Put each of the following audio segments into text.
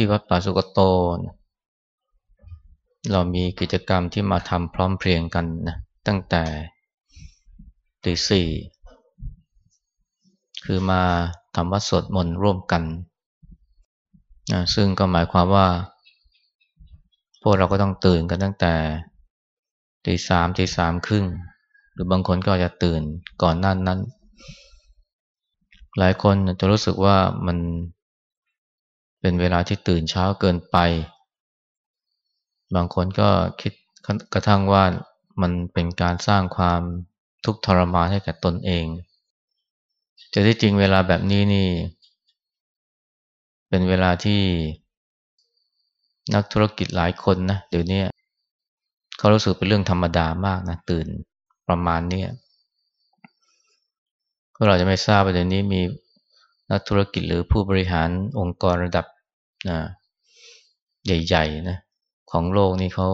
ที่วัดป่าสุกโตนะเรามีกิจกรรมที่มาทำพร้อมเพรียงกันนะตั้งแต่ตีสี่คือมาทำวัดสวดมนต์ร่วมกันนะซึ่งก็หมายความว่า พวกเราก็ต้องตื่นกันตั้งแต่ตีสามตีสามครึ่งหรือบางคนก็จะตื่นก่อนนั้นนั้น หลายคนจะรู้สึกว่ามัน เป็นเวลาที่ตื่นเช้าเกินไป บางคนก็คิดกระทั่งว่ามันเป็นการสร้างความทุกข์ทรมานให้แก่ตนเองแต่ที่จริงเวลาแบบนี้นี่ เป็นเวลาที่นักธุรกิจหลายคนนะเดี๋ยวนี้เขารู้สึกเป็นเรื่องธรรมดามากนะตื่นประมาณนี้เราจะไม่ทราบว่าเดี๋ยวนี้มีนักธุรกิจหรือผู้บริหารองค์กรระดับ นะใหญ่ๆนะของโลกนี่เขา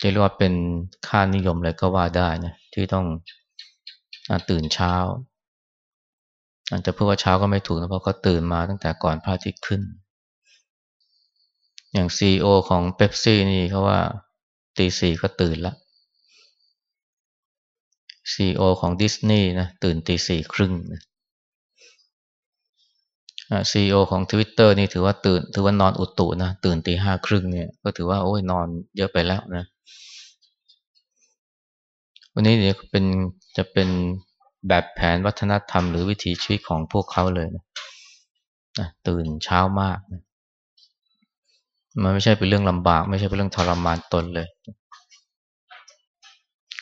จะเรียกว่าเป็นค่านิยมเลยก็ว่าได้นะที่ต้องตื่นเช้าอาจจะพูดว่าเช้าก็ไม่ถูกนะเพราะเขาตื่นมาตั้งแต่ก่อนพระอาทิตย์ขึ้น อย่างซีอของเป๊ปซี่นี่เขาว่าตีสี่ก็ตื่นละซีอของดิสนีย์นะตื่นตีสี่ครึ่งนะ ซีอของ Twitter นี่ถือว่าตื่น ถือว่านอนอุตุนะ ตื่นตีห้าครึ่งเนี่ย ก็ถือว่าโอ้ยนอนเยอะไปแล้วนะ วันนี้เนี่ยเป็นจะเป็นแบบแผนวัฒนธรรมหรือวิถีชีวิตของพวกเขาเลยนะนะตื่นเช้ามากนะมันไม่ใช่เป็นเรื่องลำบาก ไม่ใช่เป็นเรื่องทรมานตนเลย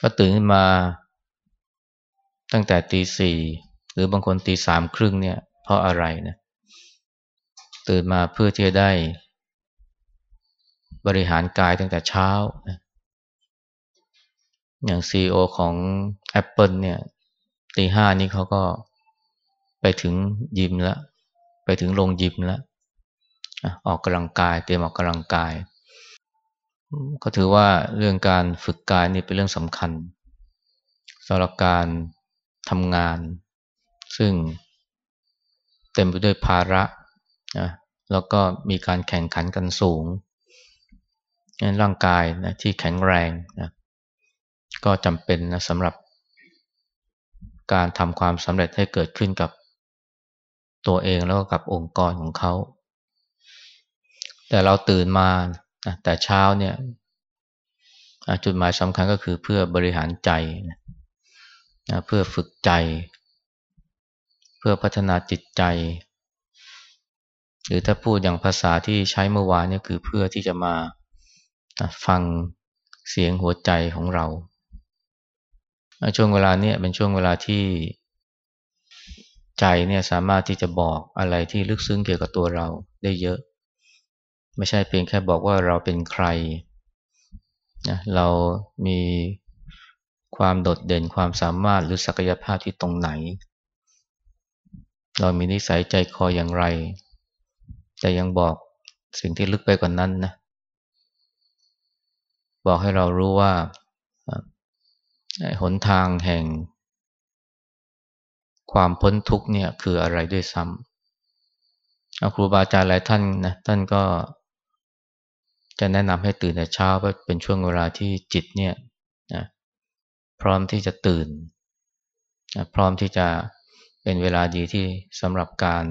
ก็ตื่นขึ้นมาตั้งแต่ตีสี่หรือบางคนตีสามครึ่งเนี่ย เพราะอะไรนะ ตื่นมาเพื่อที่จะได้ บริหารกายตั้งแต่เช้า อย่างซีอของ Apple เนี่ยตีห้านี้เขาก็ไปถึงยิมแล้วไปถึงโรงยิมแล้วออกกำลังกายเตรียมออกกำลังกาย ก็ถือว่าเรื่องการฝึกกายนี่เป็นเรื่องสำคัญสำหรับการทำงาน ซึ่งเต็มไปด้วยภาระ นะแล้วก็มีการแข่งขันกันสูงงั้นร่างกายนะที่แข็งแรงนะก็จำเป็นนะสำหรับการทำความสำเร็จให้เกิดขึ้นกับตัวเองแล้วก็กับองค์กรของเขา แต่เราตื่นมาแต่เช้าเนี่ยจุดหมายสำคัญก็คือเพื่อบริหารใจนะเพื่อฝึกใจ เพื่อพัฒนาจิตใจ หรือถ้าพูดอย่างภาษาที่ใช้เมื่อวานนี่คือเพื่อที่จะมาฟังเสียงหัวใจของเรา ช่วงเวลานี้เป็นช่วงเวลาที่ใจเนี่ยสามารถที่จะบอกอะไรที่ลึกซึ้งเกี่ยวกับตัวเราได้เยอะ ไม่ใช่เพียงแค่บอกว่าเราเป็นใครนะเรามีความโดดเด่นความสามารถหรือศักยภาพที่ตรงไหน เรามีนิสัยใจคออย่างไร แต่ยังบอกสิ่งที่ลึกไปกว่านนั้นนะ บอกให้เรารู้ว่าหนทางแห่ง ความพ้นทุกเนี่ยคืออะไรด้วยซ้ำครูบาอาจารย์หลายท่านนะท่านก็จะแนะนำให้ตื่นแต่เช้าเพราะเป็นช่วงเวลาที่จิตเนี่ยนะพร้อมที่จะตื่นนะพร้อมที่จะเป็นเวลาดีที่สำหรับการ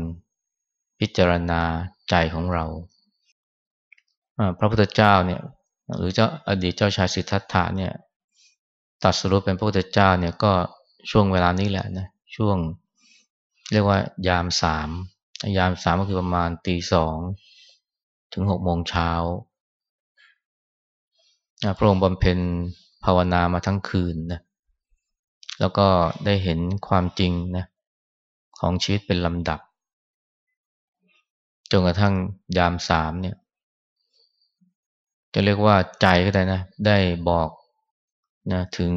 พิจารณาใจของเรา พระพุทธเจ้าเนี่ยหรือเจ้าอดีตเจ้าชายสิทธัตถะเนี่ยตัดสรุปเป็นพระพุทธเจ้าเนี่ยก็ช่วงเวลานี้แหละนะช่วงเรียกว่ายามสามยามสามก็คือประมาณตีสองถึงหกโมงเช้าพระองค์บำเพ็ญภาวนามาทั้งคืนนะแล้วก็ได้เห็นความจริงนะของชีวิตเป็นลำดับ จนกระทั่งยามสามเนี่ย จะเรียกว่าใจก็ได้นะ ได้บอกนะถึง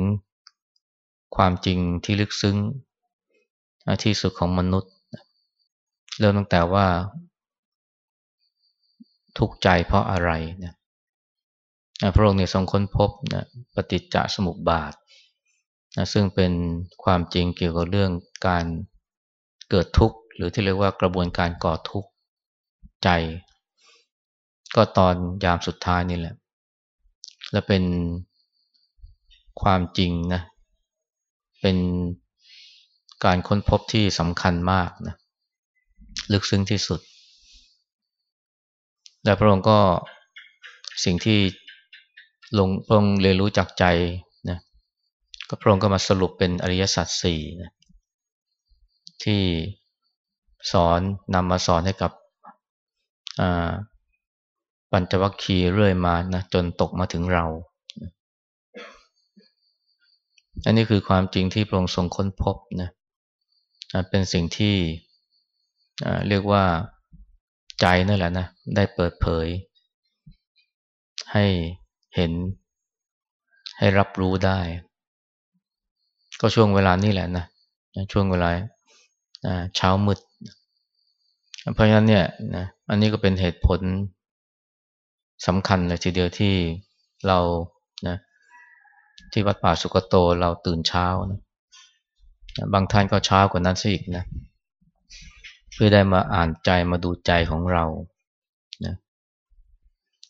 ความจริงที่ลึกซึ้งที่สุดของมนุษย์ เริ่มตั้งแต่ว่า ทุกข์ใจเพราะอะไรนะพระองค์เนี่ยทรงค้นพบนะปฏิจจสมุปบาทนะซึ่งเป็นความจริงเกี่ยวกับเรื่องการเกิดทุกข์ หรือที่เรียกว่ากระบวนการก่อทุกข์ ใจ ก็ตอนยามสุดท้ายนี่แหละ และเป็นความจริงนะ เป็นการค้นพบที่สำคัญมากนะ ลึกซึ้งที่สุด และพระองค์ก็สิ่งที่ลงพระองค์เรียนรู้จากใจนะก็พระองค์ก็มาสรุปเป็นอริยสัจสี่นะที่สอนนำมาสอนให้กับ ปัญจวัคคีย์เรื่อยมานะจนตกมาถึงเรา อันนี้คือความจริงที่พระองค์ทรงค้นพบนะเป็นสิ่งที่เรียกว่าใจนั่นแหละนะได้เปิดเผย ให้เห็นให้รับรู้ได้ ก็ช่วงเวลานี่แหละนะช่วงเวลาเช้ามืด เพราะฉะนั้นเนี่ยนะอันนี้ก็เป็นเหตุผลสำคัญเลยทีเดียวที่เรานะที่วัดป่าสุกโตเราตื่นเช้านะบางท่านก็เช้ากว่านั้นซะอีกนะเพื่อได้มาอ่านใจมาดูใจของเรานะ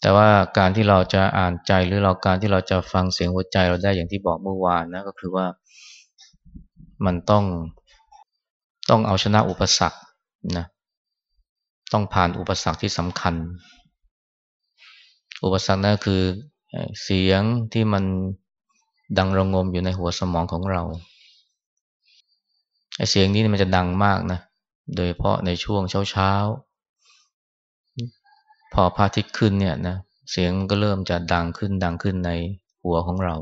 แต่ว่าการที่เราจะอ่านใจหรือเราการที่เราจะฟังเสียงหัวใจเราได้อย่างที่บอกเมื่อวานนะก็คือว่ามันต้องต้องเอาชนะอุปสรรคนะ ต้องผ่านอุปสรรคที่สำคัญ อุปสรรคนั่นคือเสียงที่มันดังระงมอยู่ในหัวสมองของเราไอ้เสียงนี้มันจะดังมากนะ โดยเพราะในช่วงเช้าๆพอพระอาทิตย์ขึ้นเนี่ยนะ เสียงก็เริ่มจะดังขึ้นดังขึ้นในหัวของเรา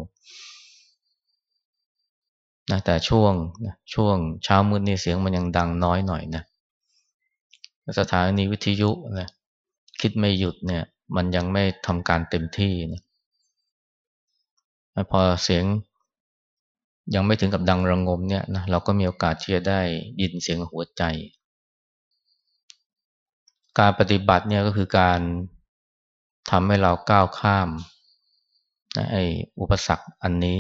นะแต่ช่วงช่วงเช้ามืดนี่เสียงมันยังดังน้อยหน่อยนะ สถานีวิทยุนะคิดไม่หยุดเนี่ย มันยังไม่ทำการเต็มที่นะพอเสียงยังไม่ถึงกับดังระงมเนี่ยนะเราก็มีโอกาสที่จะได้ยินเสียงหัวใจ การปฏิบัติเนี่ยก็คือการทำให้เราก้าวข้ามนะไอ้อุปสรรคอันนี้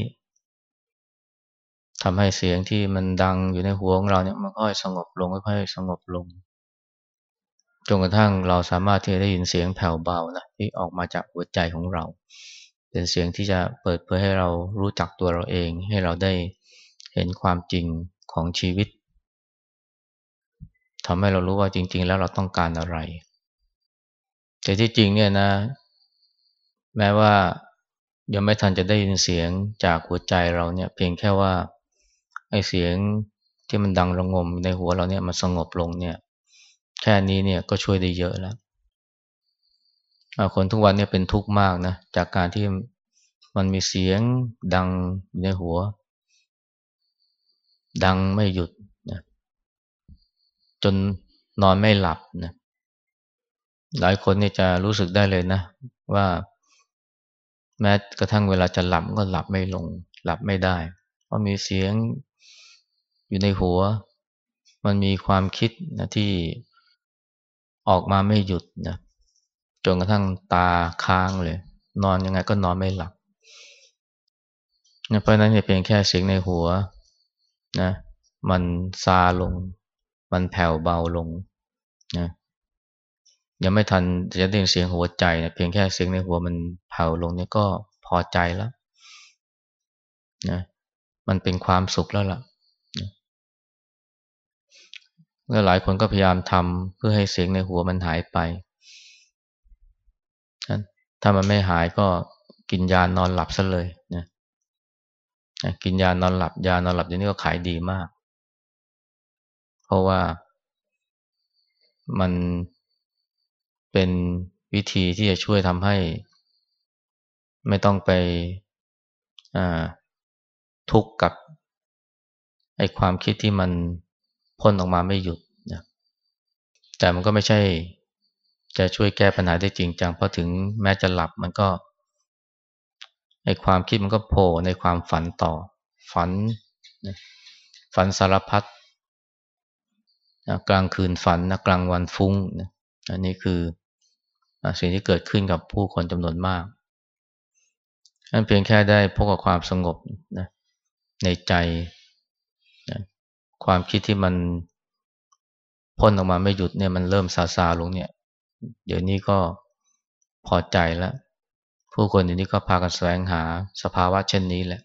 ทำให้เสียงที่มันดังอยู่ในหัวของเราเนี่ยมันค่อยสงบลงค่อยๆสงบลง จนกระทั่งเราสามารถที่จะได้ยินเสียงแผ่วเบานะที่ออกมาจากหัวใจของเรา เป็นเสียงที่จะเปิดเผยให้เรารู้จักตัวเราเอง ให้เราได้เห็นความจริงของชีวิตทำให้เรารู้ว่าจริง ๆ แล้วเราต้องการอะไร แต่ที่จริงเนี่ยนะ แม้ว่ายังไม่ทันจะได้ยินเสียงจากหัวใจเราเนี่ยเพียงแค่ว่าไอ้เสียงที่มันดังระงมในหัวเราเนี่ยมันสงบลงเนี่ย แค่นี้เนี่ยก็ช่วยได้เยอะแล้วคนทุกวันเนี่ยเป็นทุกข์มากนะ จากการที่มันมีเสียงดังในหัว ดังไม่หยุดนะจนนอนไม่หลับนะหลายคนเนี่ยจะรู้สึกได้เลยนะ ว่าแม้กระทั่งเวลาจะหลับก็หลับไม่ลง หลับไม่ได้ เพราะมีเสียงอยู่ในหัว มันมีความคิดนะที่ ออกมาไม่หยุดนะจนกระทั่งตาค้างเลย นอนยังไงก็นอนไม่หลับเพราะนั้นเพียงแค่เสียงในหัวนะมันซาลง มันแผ่วเบาลงนะยังไม่ทันจะได้ยินเสียงหัวใจนะเพียงแค่เสียงในหัวมันแผ่วลงเนี่ยก็พอใจแล้วนะมันเป็นความสุขแล้วล่ะ และหลายคนก็พยายามทำเพื่อให้เสียงในหัวมันหายไป ถ้ามันไม่หายก็กินยานอนหลับซะเลยนะกินยานอนหลับ ยานอนหลับอย่างนี้ก็ขายดีมาก เพราะว่ามันเป็นวิธีที่จะช่วยทำให้ ไม่ต้องไปทุกข์กับไอ้ความคิดที่มัน พ่นออกมาไม่หยุดนะแต่มันก็ไม่ใช่ จะช่วยแก้ปัญหาได้จริงจังเพราะถึงแม้จะหลับมันก็ในความคิดมันก็โผล่ในความฝันต่อ ฝันนะฝันสารพัดนะกลางคืนฝันนะกลางวันฟุ้งนะอันนี้คือสิ่งที่เกิดขึ้นกับผู้คนจำนวนมากนั่นเพียงแค่ได้พบกับความสงบนะในใจ ความคิดที่มันพ่นออกมาไม่หยุดเนี่ยมันเริ่มซาซาลงเนี่ย เดี๋ยวนี้ก็พอใจแล้ว ผู้คนเดี๋ยวนี้ก็พากันแสวงหาสภาวะเช่นนี้แหละ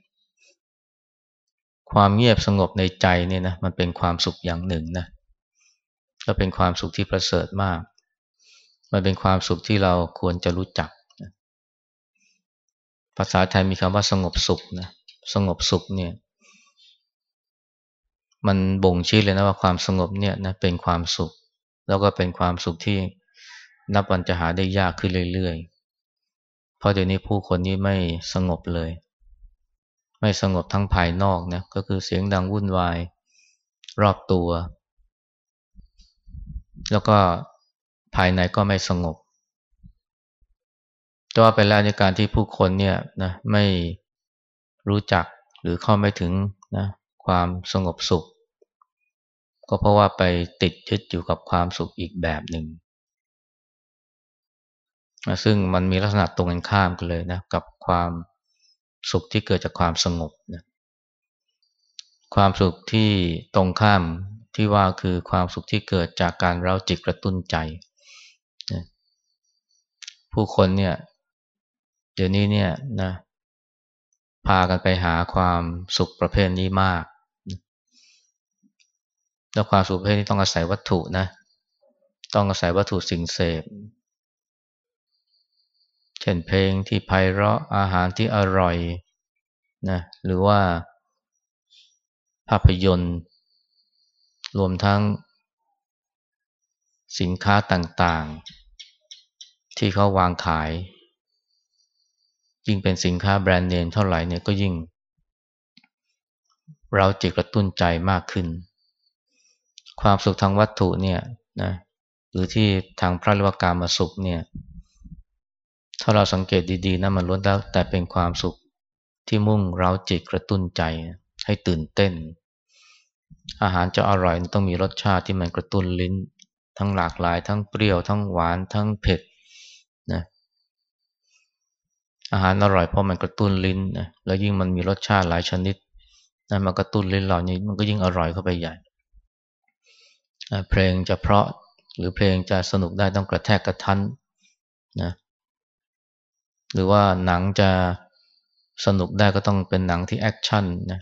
ความเงียบสงบในใจเนี่ยนะมันเป็นความสุขอย่างหนึ่งนะก็เป็นความสุขที่ประเสริฐมาก มันเป็นความสุขที่เราควรจะรู้จัก ภาษาไทยมีคำว่าสงบสุขนะ สงบสุขเนี่ย มันบ่งชี้เลยนะว่าความสงบเนี่ยนะเป็นความสุข แล้วก็เป็นความสุขที่นับวันจะหาได้ยากขึ้นเรื่อยๆ เพราะเดี๋ยวนี้ผู้คนนี้ไม่สงบเลย ไม่สงบทั้งภายนอกนะก็คือเสียงดังวุ่นวายรอบตัว แล้วก็ภายในก็ไม่สงบแต่ว่าไปแล้วในการที่ผู้คนเนี่ยนะไม่รู้จักหรือเข้าไม่ถึงนะ ความสงบสุข ก็เพราะว่าไปติดยึดอยู่กับความสุขอีกแบบหนึ่งซึ่งมันมีลักษณะตรงกันข้ามกันเลยนะกับความสุขที่เกิดจากความสงบนะความสุขที่ตรงข้ามที่ว่าคือความสุขที่เกิดจากการเราจิตกระตุ้นใจนะผู้คนเนี่ยเดี๋ยวนี้เนี่ยนะพากันไปหาความสุขประเภทนี้มาก แล้วความสุขประเภทนี้ต้องอาศัยวัตถุนะ ต้องอาศัยวัตถุสิ่งเสพ เช่นเพลงที่ไพเราะอาหารที่อร่อยนะหรือว่าภาพยนตร์ รวมทั้งสินค้าต่างๆ ที่เขาวางขาย ยิ่งเป็นสินค้าแบรนด์เนมเท่าไหร่เนี่ยก็ยิ่ง เราจิตกระตุ้นใจมากขึ้น ความสุขทางวัตถุเนี่ยนะหรือที่ทางพระเรวกามาสุขเนี่ยถ้าเราสังเกตดีๆนะมันล้วนแล้วแต่เป็นความสุขที่มุ่งเราจิตกระตุ้นใจให้ตื่นเต้น อาหารจะอร่อยต้องมีรสชาติที่มันกระตุ้นลิ้น ทั้งหลากหลาย ทั้งเปรี้ยว ทั้งหวาน ทั้งเผ็ดนะอาหารอร่อยเพราะมันกระตุ้นลิ้นนะแล้วยิ่งมันมีรสชาติหลายชนิดนะมันกระตุ้นลิ้นเรานี้มันก็ยิ่งอร่อยเข้าไปใหญ่ เพลงจะเพราะหรือเพลงจะสนุกได้ต้องกระแทกกระทันนะหรือว่าหนังจะสนุกได้ก็ต้องเป็นหนังที่แอคชั่นนะ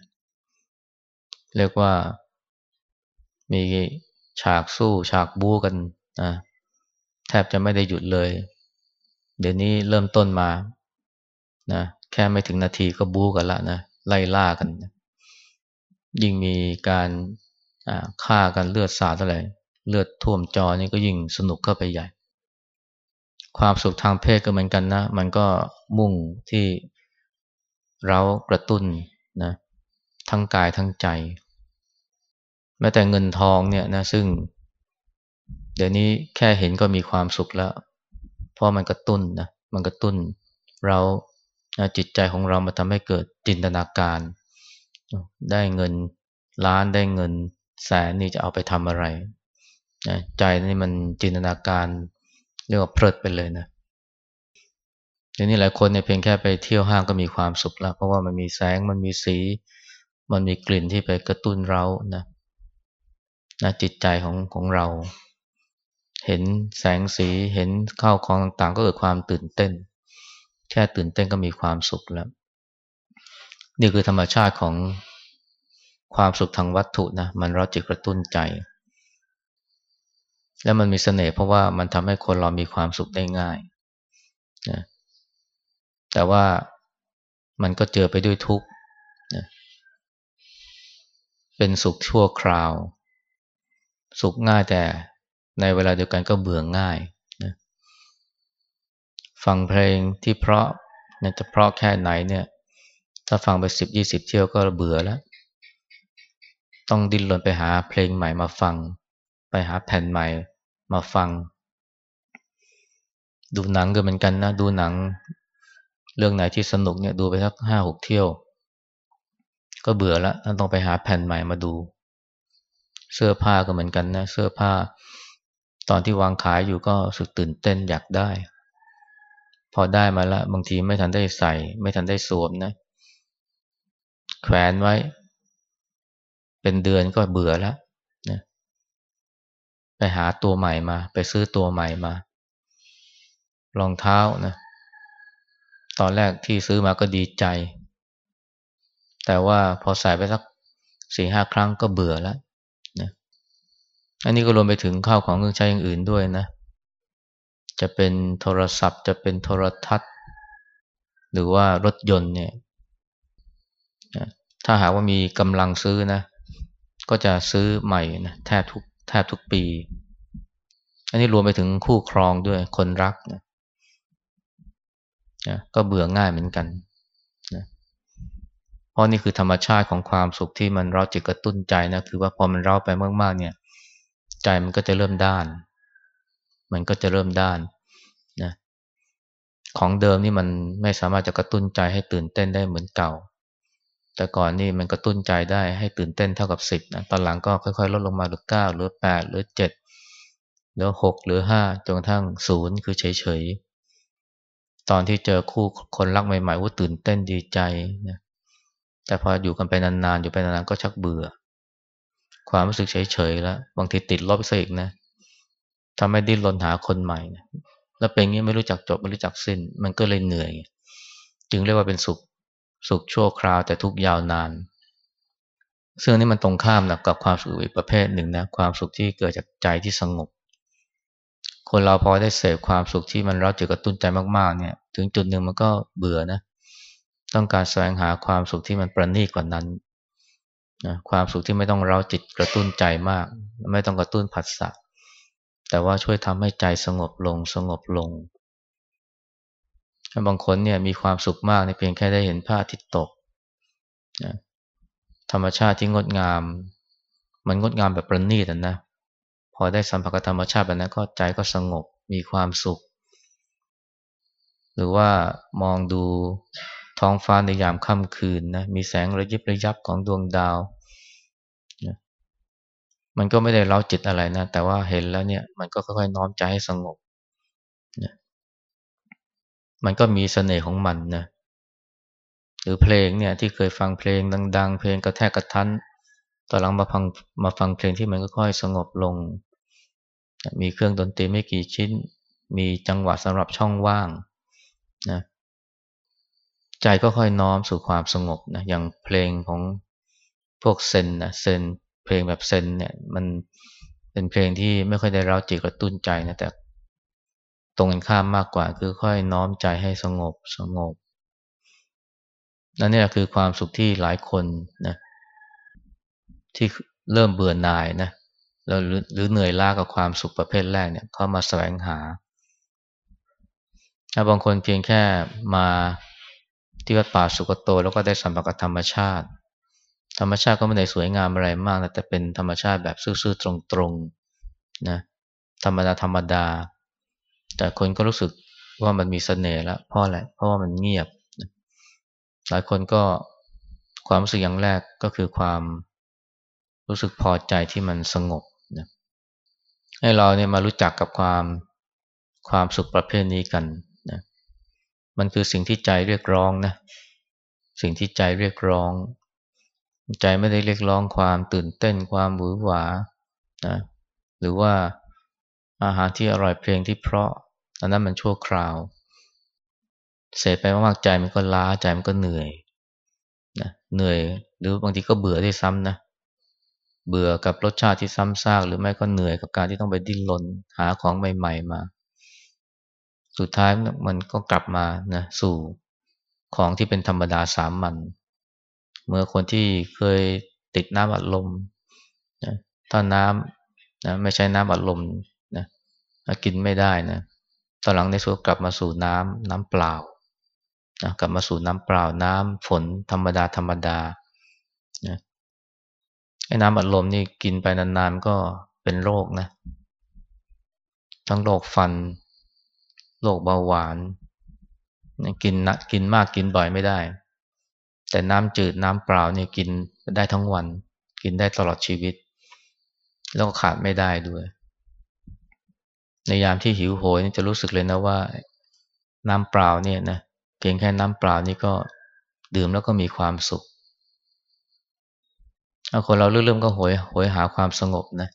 เรียกว่ามีฉากสู้ฉากบู๊กันนะแทบจะไม่ได้หยุดเลย เดี๋ยวนี้เริ่มต้นมานะแค่ไม่ถึงนาทีก็บู๊กันละนะไล่ล่ากันนะยิ่งมีการ ฆ่ากันเลือดสาดเท่าไรเลือดท่วมจอนี่ก็ยิ่งสนุกเข้าไปใหญ่ ความสุขทางเพศก็เหมือนกันนะ มันก็มุ่งที่เรากระตุ้นนะทั้งกายทั้งใจ แม้แต่เงินทองเนี่ยนะซึ่ง เดี๋ยวนี้แค่เห็นก็มีความสุขแล้ว เพราะมันกระตุ้นนะมันกระตุ้น เราจิตใจของเรามาทำให้เกิดจินตนาการ ได้เงินล้านได้เงิน แสนนี่จะเอาไปทำอะไรใจนี่มันจินตนาการเรียกว่าเพลิดไปเลยนะเดี๋ยวนี้หลายคนเนี่ยเพียงแค่ไปเที่ยวห้างก็มีความสุขแล้ว เพราะว่ามันมีแสงมันมีสี มันมีกลิ่นที่ไปกระตุ้นเรานะนะจิตใจของของเรา เห็นแสงสีเห็นข้าวของต่างๆ ก็เกิดความตื่นเต้น แค่ตื่นเต้นก็มีความสุขแล้ว นี่คือธรรมชาติของ ความสุขทางวัตถุนะมันเราจิตกระตุ้นใจ แล้วมันมีเสน่ห์เพราะว่ามันทำให้คนเรามีความสุขได้ง่ายนะแต่ว่ามันก็เจอไปด้วยทุกข์นะเป็นสุขชั่วคราว สุขง่ายแต่ในเวลาเดียวกันก็เบื่อง่ายฟังเพลงที่เพราะนี่ยจะเพราะแค่ไหนเนี่ย ถ้าฟังไปสิบยี่สิบเที่ยวก็เบื่อแล้ว ต้องดิ้นรนไปหาเพลงใหม่มาฟัง ไปหาแผ่นใหม่มาฟัง ดูหนังก็เหมือนกันนะดูหนัง เรื่องไหนที่สนุกเนี่ยดูไปสักห้าหกเที่ยว ก็เบื่อแล้วต้องไปหาแผ่นใหม่มาดู เสื้อผ้าก็เหมือนกันนะเสื้อผ้า ตอนที่วางขายอยู่ก็สึกตื่นเต้นอยากได้ พอได้มาล้วบางทีไม่ทันได้ใส่ ไม่ทันได้สวมนะ แขวนไว้ เป็นเดือนก็เบื่อแล้วนะไปหาตัวใหม่มา ไปซื้อตัวใหม่มารองเท้านะตอนแรกที่ซื้อมาก็ดีใจ แต่ว่าพอใส่ไปสักสี่ห้าครั้งก็เบื่อแล้วนะอันนี้ก็รวมไปถึงข้าวของเครื่องใช้อย่างอื่นด้วยนะ จะเป็นโทรศัพท์ จะเป็นโทรทัศน์ หรือว่ารถยนต์เนี่ย ถ้าหากว่ามีกำลังซื้อนะ ก็จะซื้อใหม่นะแทบทุกแทบทุกปี อันนี้รวมไปถึงคู่ครองด้วยคนรักนะนะก็เบื่อง่ายเหมือนกันนะเพราะนี่คือธรรมชาติของความสุขที่มันเราจิตกระตุ้นใจนะคือว่าพอมันเราไปมากๆเนี่ย ใจมันก็จะเริ่มด้าน มันก็จะเริ่มด้านนะของเดิมนี่มันไม่สามารถจะกระตุ้นใจให้ตื่นเต้นได้เหมือนเก่า แต่ก่อนนี่มันกระตุ้นใจได้ให้ตื่นเต้นเท่ากับสิบนะตอนหลังก็ค่อยๆ ลดลงมาเหลือเก้าหรือแปดหรือเจ็ดหรือหกหรือห้าจนกระทั่งศูนย์คือเฉยๆ ตอนที่เจอคู่คนรักใหม่ๆว่าตื่นเต้นดีใจนะแต่พออยู่กันไปนานๆ อยู่ไปนานๆ ก็ชักเบื่อ ความรู้สึกเฉยๆแล้วบางทีติดลบซะอีกนะทำให้ดิ้นรนหาคนใหม่นะแล้วเป็นงี้ไม่รู้จักจบไม่รู้จักสิ้น มันก็เลยเหนื่อย จึงเรียกว่าเป็นสุข สุขชั่วคราวแต่ทุกยาวนาน ซึ่งนี่มันตรงข้ามนะกับความสุขอีกประเภทหนึ่งนะความสุขที่เกิดจากใจที่สงบ คนเราพอได้เสพความสุขที่มันเราจะกระตุ้นใจมากๆเนี่ย ถึงจุดหนึ่งมันก็เบื่อนะ ต้องการแสวงหาความสุขที่มันประณีตกว่านั้นนะความสุขที่ไม่ต้องเราจิตกระตุ้นใจมาก ไม่ต้องกระตุ้นผัสสะแต่ว่าช่วยทำให้ใจสงบลงสงบลง บางคนเนี่ยมีความสุขมากในเพียงแค่ได้เห็นพระอาทิตย์ตกนะธรรมชาติที่งดงาม มันงดงามแบบประณีตนะ พอได้สัมผัสกับธรรมชาติแบบนั้นก็ใจก็สงบมีความสุข หรือว่ามองดูท้องฟ้าในยามค่ำคืนนะมีแสงระยิบระยับของดวงดาวนะมันก็ไม่ได้เล้าจิตอะไรนะ แต่ว่าเห็นแล้วเนี่ย มันก็ค่อยๆน้อมใจให้สงบ มันก็มีเสน่ห์ของมันนะหรือเพลงเนี่ยที่เคยฟังเพลงดัง ๆ เพลงกระแทกกระทันตอนหลังมาฟังมาฟังเพลงที่มันก็ค่อยสงบลง มีเครื่องดนตรีไม่กี่ชิ้น มีจังหวะสำหรับช่องว่างนะใจก็ค่อยน้อมสู่ความสงบนะอย่างเพลงของพวกเซนนะเซนเพลงแบบเซนเนี่ยมันเป็นเพลงที่ไม่ค่อยได้เร้าจิตกระตุ้นใจนะแต่ ตรงกันข้ามมากกว่าคือค่อยน้อมใจให้สงบสงบนั่นนี่คือความสุขที่หลายคนนะที่เริ่มเบื่อหน่ายนะแล้วหรือเหนื่อยล้ากับความสุขประเภทแรกเนี่ยเขามาแสวงหาถ้าบางคนเพียงแค่มาที่วัดป่าสุกโต แล้วก็ได้สัมผัสกับธรรมชาติ ธรรมชาติก็ไม่ได้สวยงามอะไรมากนะแต่เป็นธรรมชาติแบบซื่อๆตรงๆนะธรรมดาธรรมดา แต่คนก็รู้สึกว่ามันมีเสน่ห์แล้วเพราะอะไรเพราะว่ามันเงียบ หลายคนก็ความรู้สึกอย่างแรกก็คือความรู้สึกพอใจที่มันสงบนะให้เราเนี่ยมารู้จักกับความความสุขประเภทนี้กันนะมันคือสิ่งที่ใจเรียกร้องนะสิ่งที่ใจเรียกร้อง ใจไม่ได้เรียกร้องความตื่นเต้นความหวือหวานะหรือว่าอาหารที่อร่อยเพลงที่เพราะ อันนั้นมันชั่วคราว เสพไปมากๆใจมันก็ล้าใจมันก็เหนื่อยนะเหนื่อยหรือบางทีก็เบื่อที่ซ้ำนะเบื่อกับรสชาติที่ซ้ำซากหรือไม่ก็เหนื่อยกับการที่ต้องไปดิ้นรนหาของใหม่ ๆ มา สุดท้ายมันก็กลับมานะสู่ของที่เป็นธรรมดาสามัญเมื่อคนที่เคยติดน้ำอัดลมนะถ้าน้ำนะไม่ใช่น้ำอัดลมนะกินไม่ได้นะ ตอนหลังในสุดกลับมาสู่น้ำน้ำเปล่านะกลับมาสู่น้ำเปล่าน้ำฝนธรรมดาธรรมดานะไอ้น้ำอัดลมนี่กินไปนานๆก็เป็นโรคนะ ทั้งโรคฟัน โรคเบาหวาน กินนะกินมากกินบ่อยไม่ได้ แต่น้ำจืดน้ำเปล่าเนี่ยกินได้ทั้งวัน กินได้ตลอดชีวิต แล้วก็ขาดไม่ได้ด้วย ในยามที่หิวโหยจะรู้สึกเลยนะว่าน้ำเปล่าเนี่ยนะเพียงแค่น้ำเปล่านี่ก็ดื่มแล้วก็มีความสุขเอาคนเราเริ่มก็โหยโหยหาความสงบนะ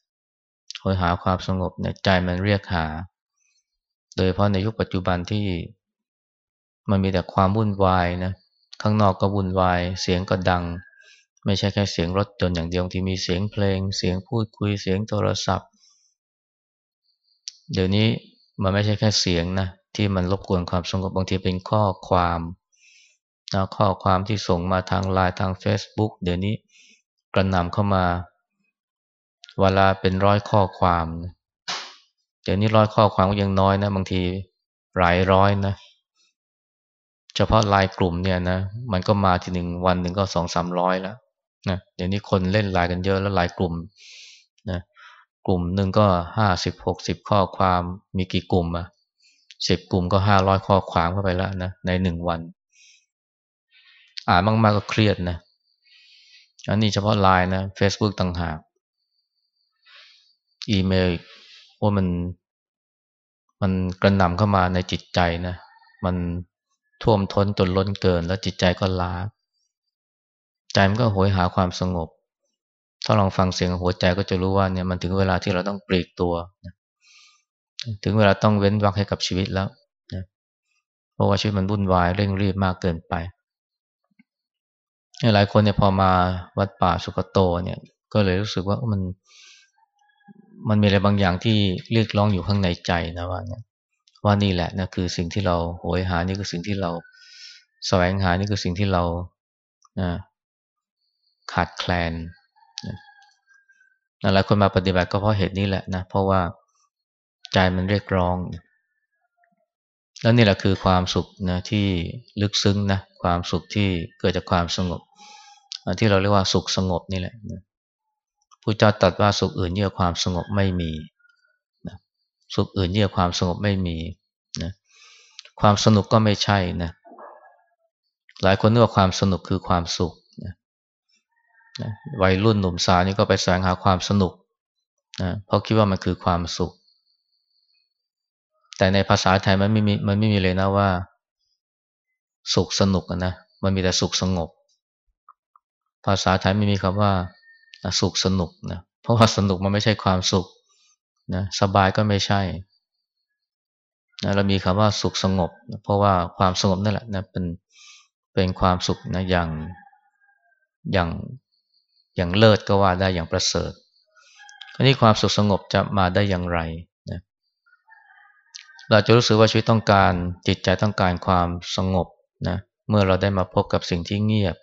โหยหาความสงบเนี่ยใจมันเรียกหา โดยเพราะในยุคปัจจุบันที่มันมีแต่ความวุ่นวายนะข้างนอกก็วุ่นวายเสียงก็ดัง ไม่ใช่แค่เสียงรถจนอย่างเดียวที่มีเสียงเพลง เสียงพูดคุยเสียงโทรศัพท์ เดี๋ยวนี้มันไม่ใช่แค่เสียงนะที่มันรบกวนความสงบบางทีเป็นข้อความนะข้อความที่ส่งมาทางไลน์ทาง Facebook เดี๋ยวนี้กระนำเข้ามาเวลาเป็นร้อยข้อความเดี๋ยวนี้ร้อยข้อความก็ยังน้อยนะบางทีหลายร้อยนะ เฉพาะไลน์กลุ่มเนี่ยนะมันก็มาทีหนึ่งวันหนึ่งก็สองสามร้อยแล้วนะเดี๋ยวนี้คนเล่นไลน์กันเยอะแล้วไลน์กลุ่ม กลุ่มหนึ่งก็ห้าสิบหกสิบข้อความมีกี่กลุ่มอะสิบกลุ่มก็ห้าร้อยข้อความเข้าไปแล้วนะในหนึ่งวัน อ่านมากๆก็เครียดนะอันนี้เฉพาะไลน์นะ Facebook ต่างหาก อีเมลว่ามัน มันกระหน่ำเข้ามาในจิตใจนะ มันท่วมท้นจนล้นเกิน แล้วจิตใจก็ล้า ใจมันก็โหยหาความสงบ ถ้าลองฟังเสียงหัวใจก็จะรู้ว่าเนี่ยมันถึงเวลาที่เราต้องปลีกตัวนะถึงเวลาต้องเว้นวักให้กับชีวิตแล้วนะเพราะว่าชีวิตมันวุ่นวายเร่งรีบมากเกินไป หลายคนเนี่ยพอมาวัดป่าสุกโตเนี่ย ก็เลยรู้สึกว่ามัน มันมีอะไรบางอย่างที่เรียกร้องอยู่ข้างในใจนะว่าเนี่ยว่านี่แหละนะคือสิ่งที่เราโหยหานี่คือสิ่งที่เราแสวงหานี่คือสิ่งที่เรานะขาดแคลน หลายคนมาปฏิบัติก็เพราะเหตุนี้แหละนะ เพราะว่าใจมันเรียกร้อง แล้วนี่แหละคือความสุขนะที่ลึกซึ้งนะ ความสุขที่เกิดจากความสงบ ที่เราเรียกว่าสุขสงบนี่แหละพระเจ้าตรัสว่าสุขอื่นเยื่อความสงบไม่มีสุขอื่นเยี่ยความสงบไม่มีนะความสนุกก็ไม่ใช่นะ หลายคนนึกว่าความสนุกคือความสุข นะวัยรุ่นหนุ่มสาวนี่ก็ไปแสวงหาความสนุกนะเพราะคิดว่ามันคือความสุข แต่ในภาษาไทยมันไม่มีมันไม่มีเลยนะว่า สุขสนุกนะมันมีแต่สุขสงบ ภาษาไทยไม่มีคำว่า สุขสนุกนะเพราะว่าสนุกมันไม่ใช่ความสุขนะสบายก็ไม่ใช่นะเรามีคำว่าสุขสงบเพราะว่าความสงบนั่นแหละนะเป็นเป็นความสุขนะอย่างอย่าง อย่างเลิศก็ว่าได้อย่างประเสริฐทีนี้ความสุขสงบจะมาได้อย่างไรนะเราจะรู้สึกว่าชีวิตต้องการจิตใจต้องการความสงบนะเมื่อเราได้มาพบกับสิ่งที่เงียบ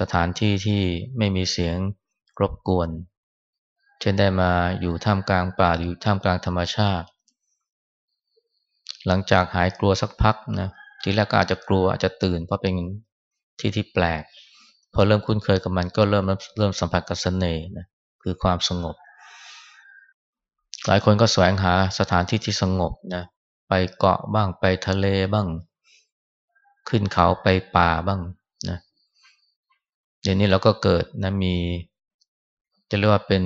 สถานที่ที่ไม่มีเสียงรบกวน เช่นได้มาอยู่ท่ามกลางป่าอยู่ท่ามกลางธรรมชาติ หลังจากหายกลัวสักพักนะทีแรกก็อาจจะกลัวอาจจะตื่นเพราะเป็นที่ที่แปลก พอเริ่มคุ้นเคยกับมันก็เริ่มเริ่มสัมผัสกับเสน่ห์นะคือความสงบ หลายคนก็แสวงหาสถานที่ที่สงบนะไปเกาะบ้างไปทะเลบ้าง ขึ้นเขาไปป่าบ้างนะเดี๋ยวนี้เราก็เกิดนะมี จะเรียกว่าเป็น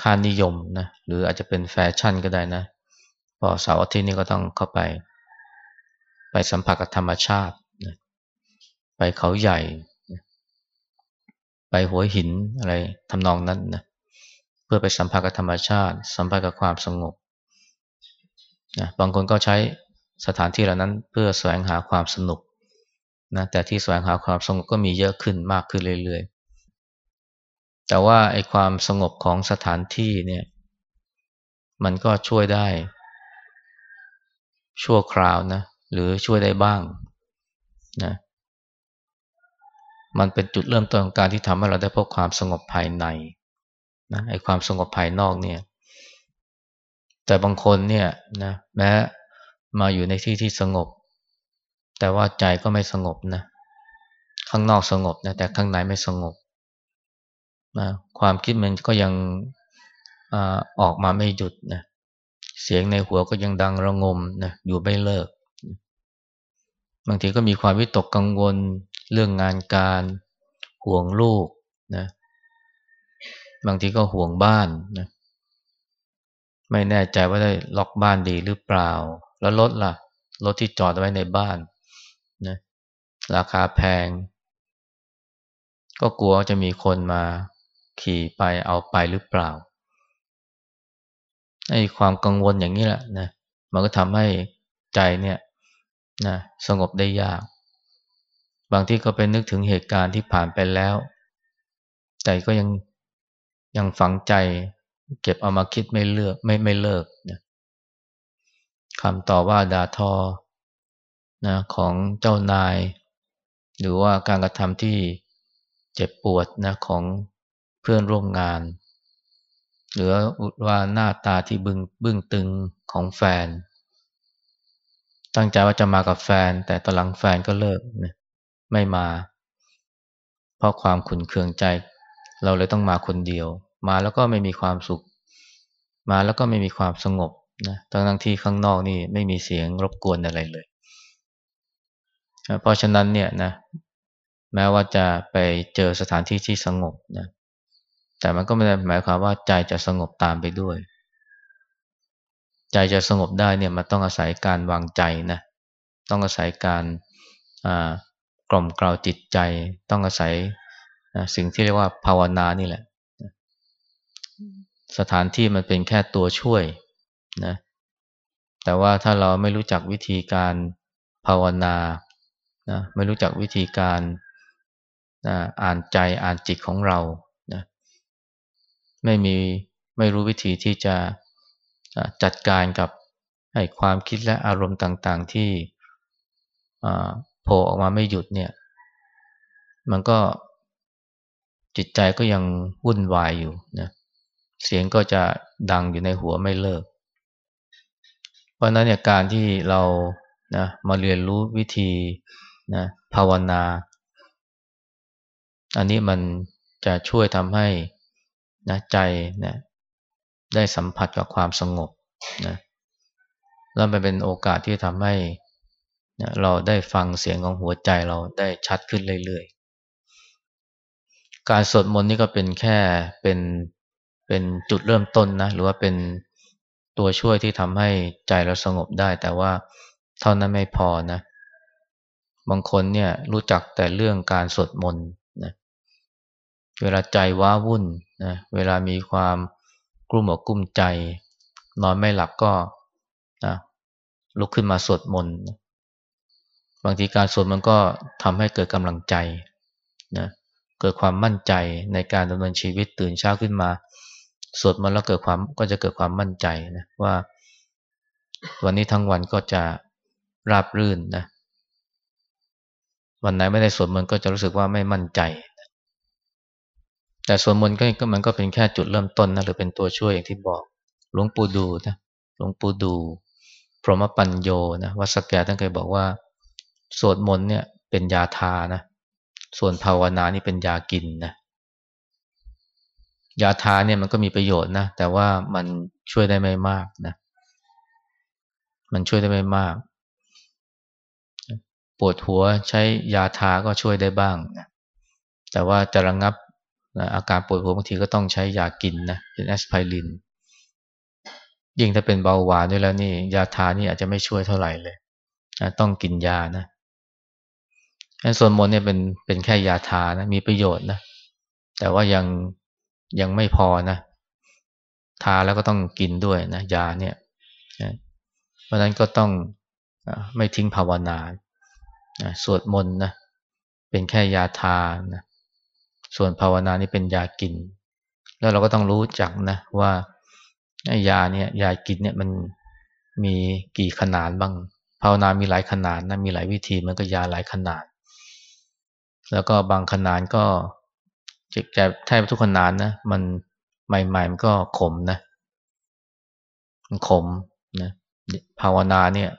ค่านิยมนะหรืออาจจะเป็นแฟชั่นก็ได้นะพอเสาร์อาทิตย์นี้ก็ต้องเข้าไป ไปสัมผัสกับธรรมชาติ ไปเขาใหญ่ ไปหัวหินอะไรทำนองนั้นนะเพื่อไปสัมผัสกับธรรมชาติ สัมผัสกับความสงบนะบางคนก็ใช้สถานที่เหล่านั้นเพื่อแสวงหาความสนุกนะแต่ที่แสวงหาความสงบก็มีเยอะขึ้นมากขึ้นเรื่อยๆ แต่ว่าไอ้ความสงบของสถานที่เนี่ย มันก็ช่วยได้ ชั่วคราวนะ หรือช่วยได้บ้างนะ มันเป็นจุดเริ่มต้นของการที่ทำให้เราได้พบความสงบภายในนะไอ้ความสงบภายนอกเนี่ย แต่บางคนเนี่ยนะแม้มาอยู่ในที่ที่สงบ แต่ว่าใจก็ไม่สงบนะ ข้างนอกสงบนะแต่ข้างในไม่สงบนะความคิดมันก็ยังอออกมาไม่หยุดนะเสียงในหัวก็ยังดังระงมนะอยู่ไม่เลิก บางทีก็มีความวิตกกังวล เรื่องงานการห่วงลูกนะบางทีก็ห่วงบ้านนะไม่แน่ใจว่าได้ล็อกบ้านดีหรือเปล่า แล้วรถล่ะรถที่จอดไว้ในบ้านนะราคาแพง ก็กลัวจะมีคนมาขี่ไปเอาไปหรือเปล่าไอ้ความกังวลอย่างนี้แหละนะมันก็ทำให้ใจเนี่ยนะสงบได้ยาก บางที่ก็ไปนึกถึงเหตุการณ์ที่ผ่านไปแล้วใจก็ยังยังฝังใจ เก็บเอามาคิดไม่เลือกไม่ไม่เลิกนะคำต่อว่าด่าทอนะของเจ้านาย หรือว่าการกระทำที่เจ็บปวดนะของเพื่อนร่วมงาน หรือว่าหน้าตาที่บึ้งบึ้งตึงของแฟน ตั้งใจว่าจะมากับแฟน แต่ตอนหลังแฟนก็เลิก ไม่มา เพราะความขุนเคืองใจ เราเลยต้องมาคนเดียว มาแล้วก็ไม่มีความสุข มาแล้วก็ไม่มีความสงบนะทั้งทั้งที่ข้างนอกนี่ไม่มีเสียงรบกวนอะไรเลยเพราะฉะนั้นเนี่ยนะแม้ว่าจะไปเจอสถานที่ที่สงบนะแต่มันก็ไม่ได้หมายความว่าใจจะสงบตามไปด้วย ใจจะสงบได้เนี่ยมันต้องอาศัยการวางใจนะต้องอาศัยการ กล่อมกล่าวจิตใจต้องอาศัยสิ่งที่เรียกว่าภาวนานี่แหละ สถานที่มันเป็นแค่ตัวช่วยนะแต่ว่าถ้าเราไม่รู้จักวิธีการภาวนานะไม่รู้จักวิธีการอ่านใจอ่านจิตของเราไม่มีไม่รู้วิธีที่จะจัดการกับไอ้ความคิดและอารมณ์ต่าง ๆ ที่ โผล่ออกมาไม่หยุดเนี่ย มันก็จิตใจก็ยังวุ่นวายอยู่นะเสียงก็จะดังอยู่ในหัวไม่เลิก เพราะนั้นเนี่ยการที่เรานะมาเรียนรู้วิธีนะภาวนา อันนี้มันจะช่วยทำให้นะใจนะได้สัมผัสกับความสงบนะแล้วมันเป็นโอกาสที่ทำให้ นะเราได้ฟังเสียงของหัวใจเราได้ชัดขึ้นเรื่อยๆ การสวดมนต์นี่ก็เป็นแค่เป็นเป็นจุดเริ่มต้นนะหรือว่าเป็นตัวช่วยที่ทำให้ใจเราสงบได้ แต่ว่าเท่านั้นไม่พอนะ บางคนเนี่ยรู้จักแต่เรื่องการสวดมนต์นะเวลาใจว้าวุ่นนะเวลามีความกลุ้มอกกุ้มใจ นอนไม่หลับก็นะลุกขึ้นมาสวดมนต์ บางทีการสวดมันก็ทำให้เกิดกำลังใจนะเกิดความมั่นใจในการดำเนินชีวิตตื่นเช้าขึ้นมาสวดมนแล้วเกิดความก็จะเกิดความมั่นใจนะว่า วันนี้ทั้งวันก็จะราบรื่นนะวันไหนไม่ได้สวดมนต์ก็จะรู้สึกว่าไม่มั่นใจ แต่สวดมนต์ก็มันก็เป็นแค่จุดเริ่มต้นนะหรือเป็นตัวช่วยอย่างที่บอก หลวงปู่ดูนะหลวงปู่ดู พรหมปัญโยนะวัดสแกท่านเคยบอกว่า สวดมนต์เนี่ยเป็นยาทานะ ส่วนภาวนานี่เป็นยากินนะ ยาทาเนี่ยมันก็มีประโยชน์นะ แต่ว่ามันช่วยได้ไม่มากนะ มันช่วยได้ไม่มาก ปวดหัวใช้ยาทาก็ช่วยได้บ้างนะแต่ว่าจะระงงับนะอาการปวดหัวบางทีก็ต้องใช้ยากินนะเป็นแอสไพริน ยิ่งถ้าเป็นเบาหวานด้วยแล้วนี่ ยาทานี่อาจจะไม่ช่วยเท่าไหร่เลยนะต้องกินยานะ ส่วนมนเนี่ยเป็นเป็นแค่ยาทานะมีประโยชน์นะแต่ว่ายังยังไม่พอนะทาแล้วก็ต้องกินด้วยนะยาเนี่ยเพราะนั้นก็ต้องไม่ทิ้งภาวนาสวดมนต์นะเป็นแค่ยาทานะส่วนภาวนานี่เป็นยากิน แล้วเราก็ต้องรู้จักนะว่ายาเนี่ยยากินเนี่ยมันมีกี่ขนาดบ้าง ภาวนามีหลายขนาดนะมีหลายวิธีมันก็ยาหลายขนาด แล้วก็บางขนาดก็จะแกแทบทุกขนาดนะ มันใหม่ ๆ มันก็ขมนะ มันขมนะ ภาวนาเนี่ย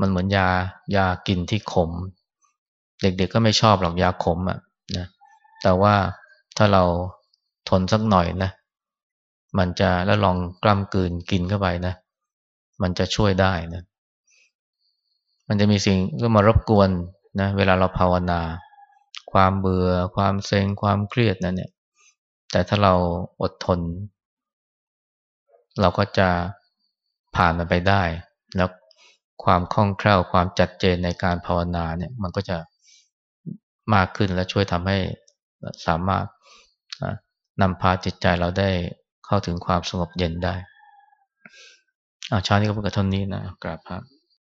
มันเหมือนยายากินที่ขม เด็กๆก็ไม่ชอบหรอกยาขมอะนะ แต่ว่าถ้าเราทนสักหน่อยนะ มันจะแล้วลองกล้ำกลืนกินเข้าไปนะ มันจะช่วยได้นะ มันจะมีสิ่งก็มารบกวนนะ เวลาเราภาวนา ความเบื่อ ความเซ็ง ความเครียดนั่นเนี่ย แต่ถ้าเราอดทน เราก็จะผ่านมันไปได้ แล้วความคล่องแคล่ว ความจัดเจนในการภาวนาเนี่ยมันก็จะมากขึ้นและช่วยทำให้สามารถนำพาจิตใจเราได้เข้าถึงความสงบเย็นได้อาชานี้ก็เพื่อเท่านี้นะกราบพระ